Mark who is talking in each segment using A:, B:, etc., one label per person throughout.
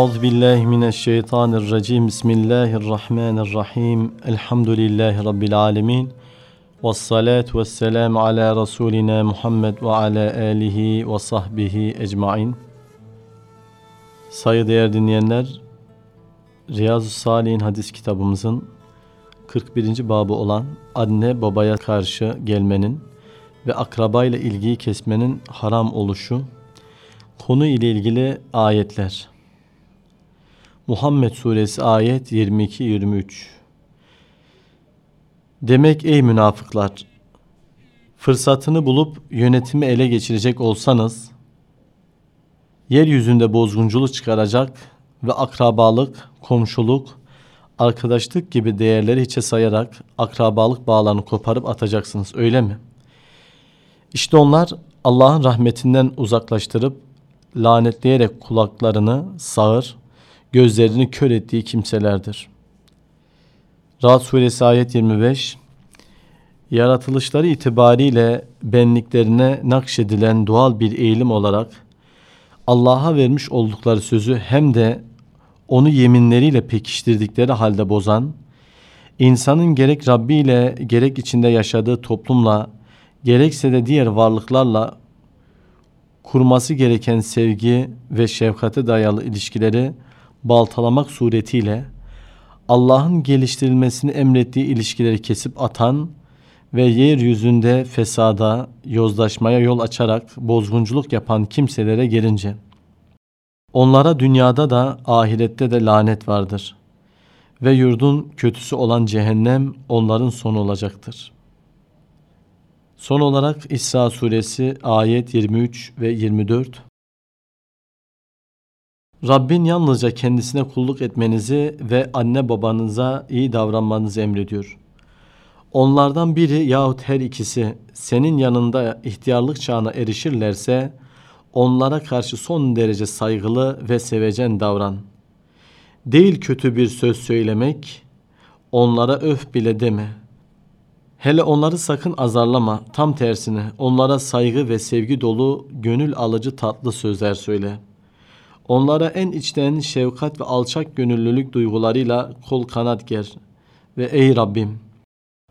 A: Euzu billahi mineşşeytanirracim. Bismillahirrahmanirrahim. Elhamdülillahi rabbil alamin. Ves salatu vesselam ala rasulina Muhammed ve ala alihi ve sahbihi ecmaîn. Saygıdeğer dinleyenler, Riyazu Salih'in hadis kitabımızın 41. babı olan anne babaya karşı gelmenin ve akrabayla ilgiyi kesmenin haram oluşu konu ile ilgili ayetler. Muhammed Suresi ayet 22-23 Demek ey münafıklar! Fırsatını bulup yönetimi ele geçirecek olsanız, yeryüzünde bozgunculuk çıkaracak ve akrabalık, komşuluk, arkadaşlık gibi değerleri hiçe sayarak akrabalık bağlarını koparıp atacaksınız öyle mi? İşte onlar Allah'ın rahmetinden uzaklaştırıp lanetleyerek kulaklarını sağır, gözlerini kör ettiği kimselerdir. Rahat Suresi ayet 25 Yaratılışları itibariyle benliklerine nakşedilen doğal bir eğilim olarak Allah'a vermiş oldukları sözü hem de onu yeminleriyle pekiştirdikleri halde bozan, insanın gerek Rabbi ile gerek içinde yaşadığı toplumla gerekse de diğer varlıklarla kurması gereken sevgi ve şefkate dayalı ilişkileri baltalamak suretiyle Allah'ın geliştirilmesini emrettiği ilişkileri kesip atan ve yeryüzünde fesada, yozlaşmaya yol açarak bozgunculuk yapan kimselere gelince, onlara dünyada da ahirette de lanet vardır ve yurdun kötüsü olan cehennem onların sonu olacaktır. Son olarak İsra suresi ayet 23 ve 24 Rabbin yalnızca kendisine kulluk etmenizi ve anne babanıza iyi davranmanızı emrediyor. Onlardan biri yahut her ikisi senin yanında ihtiyarlık çağına erişirlerse onlara karşı son derece saygılı ve sevecen davran. Değil kötü bir söz söylemek, onlara öf bile deme. Hele onları sakın azarlama, tam tersine onlara saygı ve sevgi dolu, gönül alıcı tatlı sözler söyle.'' Onlara en içten şefkat ve alçak gönüllülük duygularıyla kol kanat ger. Ve ey Rabbim!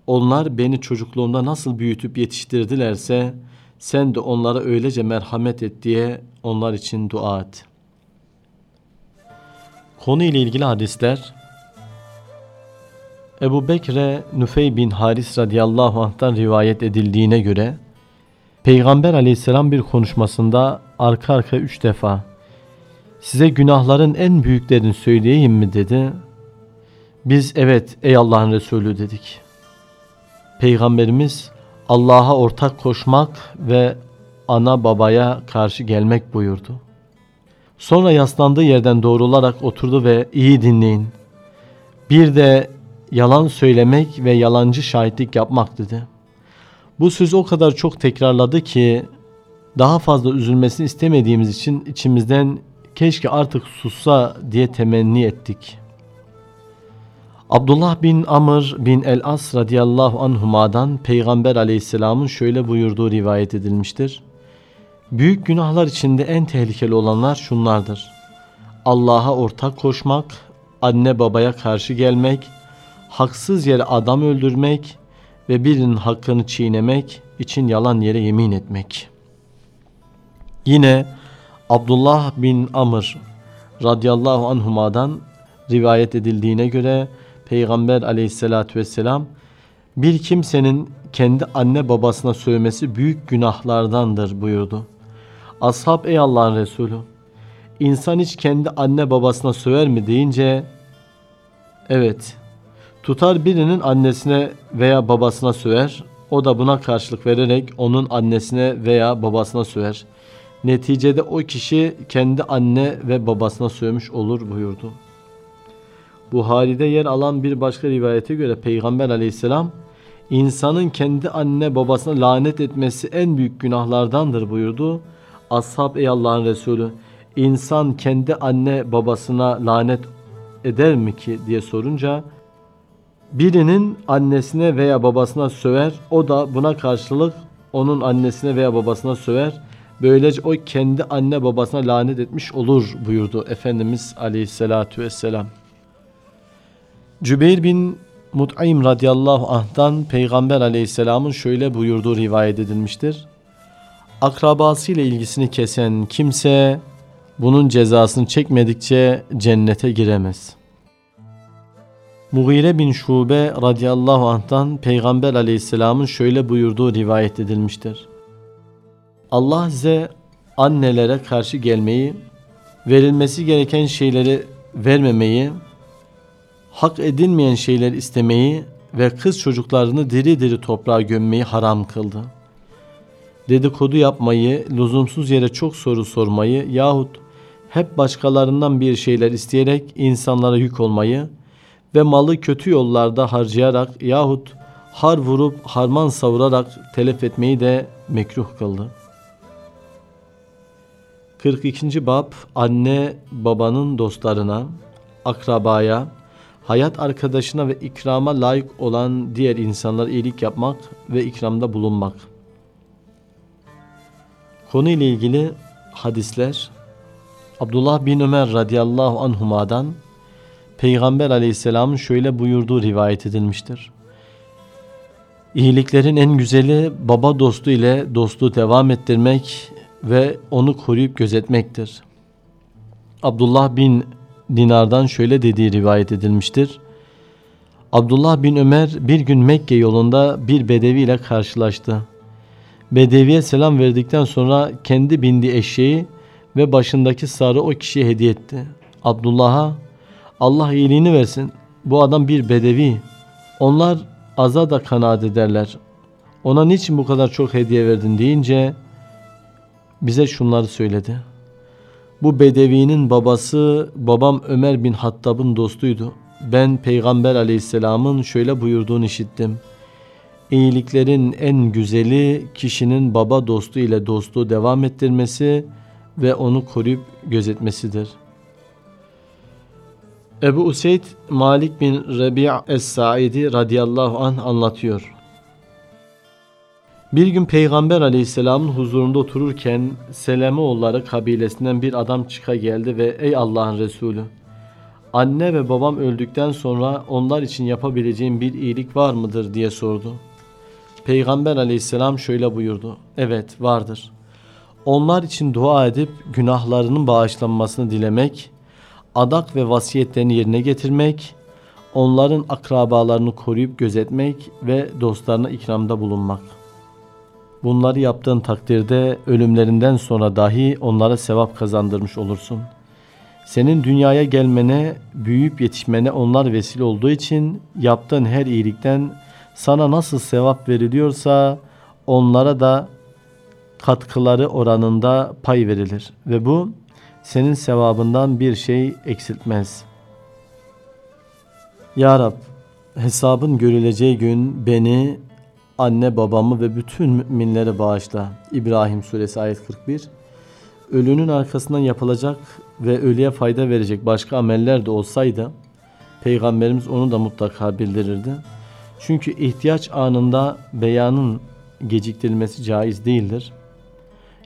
A: Onlar beni çocukluğumda nasıl büyütüp yetiştirdilerse sen de onlara öylece merhamet et diye onlar için dua et. Konu ile ilgili hadisler Ebu Bekre Nüfey bin Haris radıyallahu anh'tan rivayet edildiğine göre Peygamber aleyhisselam bir konuşmasında arka arka üç defa size günahların en büyüklerini söyleyeyim mi dedi. Biz evet ey Allah'ın Resulü dedik. Peygamberimiz Allah'a ortak koşmak ve ana babaya karşı gelmek buyurdu. Sonra yaslandığı yerden doğrularak oturdu ve iyi dinleyin. Bir de yalan söylemek ve yalancı şahitlik yapmak dedi. Bu sözü o kadar çok tekrarladı ki daha fazla üzülmesini istemediğimiz için içimizden keşke artık sussa diye temenni ettik. Abdullah bin Amr bin el-As radıyallahu anhuma'dan Peygamber aleyhisselamın şöyle buyurduğu rivayet edilmiştir. Büyük günahlar içinde en tehlikeli olanlar şunlardır. Allah'a ortak koşmak, anne babaya karşı gelmek, haksız yere adam öldürmek ve birinin hakkını çiğnemek için yalan yere yemin etmek. Yine Abdullah bin Amr radıyallahu anhuma'dan rivayet edildiğine göre Peygamber aleyhissalatü vesselam bir kimsenin kendi anne babasına sövmesi büyük günahlardandır buyurdu. Ashab ey Allah'ın Resulü insan hiç kendi anne babasına söver mi deyince evet tutar birinin annesine veya babasına söver o da buna karşılık vererek onun annesine veya babasına söver.'' Neticede o kişi kendi anne ve babasına sövmüş olur buyurdu. Buhari'de yer alan bir başka rivayete göre Peygamber aleyhisselam insanın kendi anne babasına lanet etmesi en büyük günahlardandır buyurdu. Ashab ey Allah'ın Resulü insan kendi anne babasına lanet eder mi ki diye sorunca birinin annesine veya babasına söver o da buna karşılık onun annesine veya babasına söver Böylece o kendi anne babasına lanet etmiş olur buyurdu Efendimiz Aleyhisselatü Vesselam. Cübeyr bin Mut'im radıyallahu anh'tan Peygamber aleyhisselamın şöyle buyurduğu rivayet edilmiştir. Akrabasıyla ilgisini kesen kimse bunun cezasını çekmedikçe cennete giremez. Mughire bin Şube radıyallahu anh'tan Peygamber aleyhisselamın şöyle buyurduğu rivayet edilmiştir. Allah size annelere karşı gelmeyi, verilmesi gereken şeyleri vermemeyi, hak edilmeyen şeyler istemeyi ve kız çocuklarını diri diri toprağa gömmeyi haram kıldı. Dedikodu yapmayı, lüzumsuz yere çok soru sormayı yahut hep başkalarından bir şeyler isteyerek insanlara yük olmayı ve malı kötü yollarda harcayarak yahut har vurup harman savurarak telef etmeyi de mekruh kıldı. 42. Bab Anne babanın dostlarına, akrabaya, hayat arkadaşına ve ikrama layık olan diğer insanlara iyilik yapmak ve ikramda bulunmak. Konu ile ilgili hadisler Abdullah bin Ömer radıyallahu anhuma'dan Peygamber aleyhisselamın şöyle buyurduğu rivayet edilmiştir. İyiliklerin en güzeli baba dostu ile dostluğu devam ettirmek ve onu koruyup gözetmektir. Abdullah bin Dinar'dan şöyle dediği rivayet edilmiştir. Abdullah bin Ömer bir gün Mekke yolunda bir bedevi ile karşılaştı. Bedeviye selam verdikten sonra kendi bindiği eşeği ve başındaki sarı o kişiye hediye etti. Abdullah'a Allah iyiliğini versin. Bu adam bir bedevi. Onlar aza da kanaat ederler. Ona niçin bu kadar çok hediye verdin deyince bize şunları söyledi. Bu bedevinin babası babam Ömer bin Hattab'ın dostuydu. Ben Peygamber aleyhisselamın şöyle buyurduğunu işittim. İyiliklerin en güzeli kişinin baba dostu ile dostluğu devam ettirmesi ve onu koruyup gözetmesidir. Ebu Useyd Malik bin Rebi' Es-Saidi radıyallahu anh anlatıyor. Bir gün Peygamber aleyhisselamın huzurunda otururken Selemoğulları kabilesinden bir adam çıka geldi ve ey Allah'ın Resulü anne ve babam öldükten sonra onlar için yapabileceğim bir iyilik var mıdır diye sordu. Peygamber aleyhisselam şöyle buyurdu. Evet vardır. Onlar için dua edip günahlarının bağışlanmasını dilemek, adak ve vasiyetlerini yerine getirmek, onların akrabalarını koruyup gözetmek ve dostlarına ikramda bulunmak.'' Bunları yaptığın takdirde ölümlerinden sonra dahi onlara sevap kazandırmış olursun. Senin dünyaya gelmene, büyüyüp yetişmene onlar vesile olduğu için yaptığın her iyilikten sana nasıl sevap veriliyorsa onlara da katkıları oranında pay verilir ve bu senin sevabından bir şey eksiltmez. Ya Rab, hesabın görüleceği gün beni anne babamı ve bütün müminleri bağışla. İbrahim suresi ayet 41. Ölünün arkasından yapılacak ve ölüye fayda verecek başka ameller de olsaydı Peygamberimiz onu da mutlaka bildirirdi. Çünkü ihtiyaç anında beyanın geciktirilmesi caiz değildir.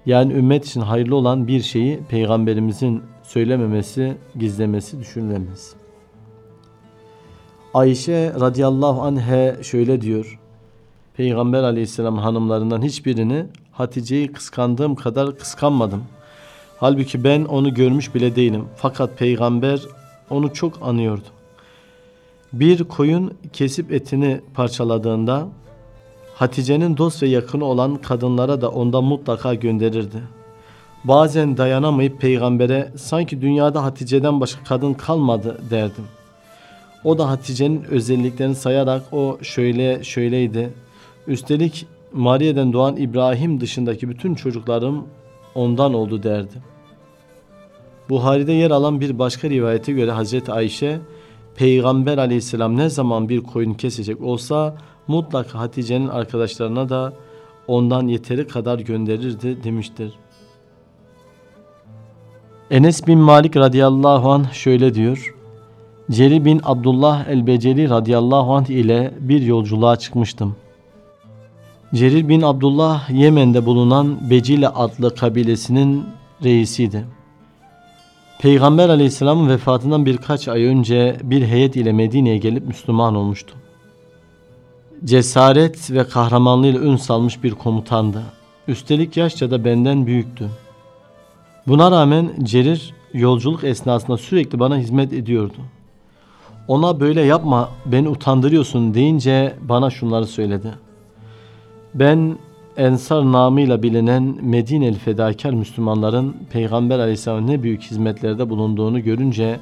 A: Yani ümmet için hayırlı olan bir şeyi Peygamberimizin söylememesi, gizlemesi düşünülemez. Ayşe radıyallahu anhe şöyle diyor. Peygamber aleyhisselam hanımlarından hiçbirini Hatice'yi kıskandığım kadar kıskanmadım. Halbuki ben onu görmüş bile değilim. Fakat peygamber onu çok anıyordu. Bir koyun kesip etini parçaladığında Hatice'nin dost ve yakını olan kadınlara da ondan mutlaka gönderirdi. Bazen dayanamayıp peygambere sanki dünyada Hatice'den başka kadın kalmadı derdim. O da Hatice'nin özelliklerini sayarak o şöyle şöyleydi, Üstelik Mariye'den doğan İbrahim dışındaki bütün çocuklarım ondan oldu derdi. Buhari'de yer alan bir başka rivayete göre Hazreti Ayşe Peygamber aleyhisselam ne zaman bir koyun kesecek olsa mutlaka Hatice'nin arkadaşlarına da ondan yeteri kadar gönderirdi demiştir. Enes bin Malik radıyallahu anh şöyle diyor. Ceri bin Abdullah el-Beceli radıyallahu anh ile bir yolculuğa çıkmıştım. Cerir bin Abdullah Yemen'de bulunan Becile adlı kabilesinin reisiydi. Peygamber aleyhisselamın vefatından birkaç ay önce bir heyet ile Medine'ye gelip Müslüman olmuştu. Cesaret ve kahramanlığıyla ün salmış bir komutandı. Üstelik yaşça da benden büyüktü. Buna rağmen Cerir yolculuk esnasında sürekli bana hizmet ediyordu. Ona böyle yapma beni utandırıyorsun deyince bana şunları söyledi. Ben Ensar namıyla bilinen Medineli fedakar Müslümanların Peygamber Aleyhisselam'ın ne büyük hizmetlerde bulunduğunu görünce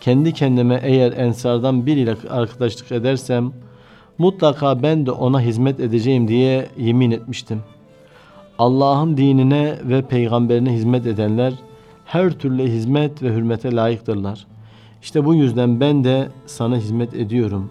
A: kendi kendime eğer Ensardan biriyle arkadaşlık edersem mutlaka ben de ona hizmet edeceğim diye yemin etmiştim. Allah'ın dinine ve peygamberine hizmet edenler her türlü hizmet ve hürmete layıktırlar. İşte bu yüzden ben de sana hizmet ediyorum.